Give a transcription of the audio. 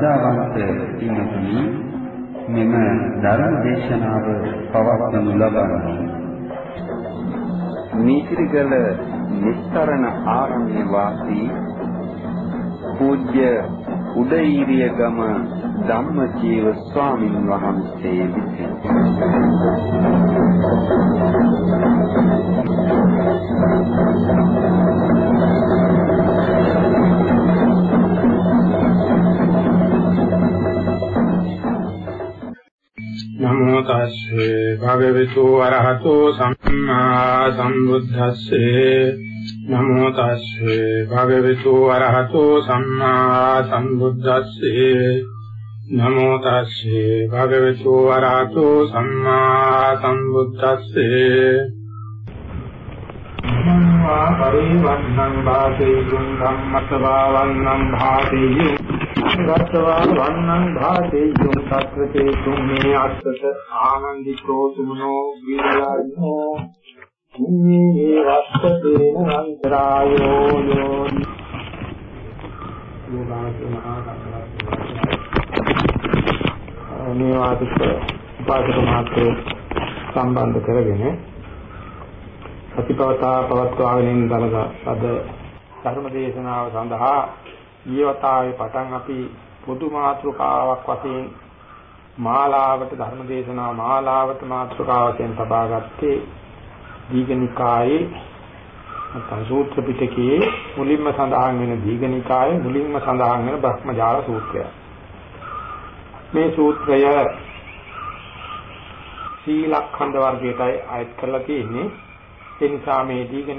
ශ්‍රද්ධාවන්ත පින්තුනි මෙම ධර්ම දේශනාව පවත්වනු ලබන්නේ මිත්‍රිගල නිස්තරණ ආරණ්‍ය වාසී පූජ්‍ය උදේීරිය ගම ධම්මජීව ස්වාමීන් වහන්සේ විසිනි. නමෝ තස්සේ භගවතු වරහතෝ සම්මා සම්බුද්දස්සේ නමෝ තස්සේ භගවතු වරහතෝ සම්මා සම්බුද්දස්සේ නමෝ තස්සේ භගවතු වරහතෝ සම්මා සම්බුද්දස්සේ මම්වා පරිවන්නං වාසේ ධම්මතවා වන්නං භාතේ ගස්සවා වන්නං භාතේයුම් තත්‍රතේ තුම්මේ අස්සත ආනන්දිකෝ සුමනෝ විරලන්නෝ ඉන්නේ වස්සතේන අන්තරායෝ යෝ මේ වාදික උපාසක මාත්‍රේ සම්බන්ධ කරගෙන සතිපවතා පවත්වාගෙන ඉන්න බලක අද ධර්ම දේශනාව සඳහා ඊවතාවේ පටන් අපි පොදු මාතෘකාවක් වශයෙන් මාලාවට ධර්ම දේශනා මාලාවට මාතෘකාව වශයෙන් තබාගත්තේ දීඝනිකායේ නැත්නම් සූත්‍ර පිටකයේ මුලින්ම සඳහන් වෙන දීඝනිකායේ මුලින්ම සඳහන් වෙන බ්‍රහ්මජාල සූත්‍රය. මේ සූත්‍රය සීලඛණ්ඩ වර්ගයටයි අයත් කරලා තියෙන්නේ. ඒ නිසා මේ දීඝ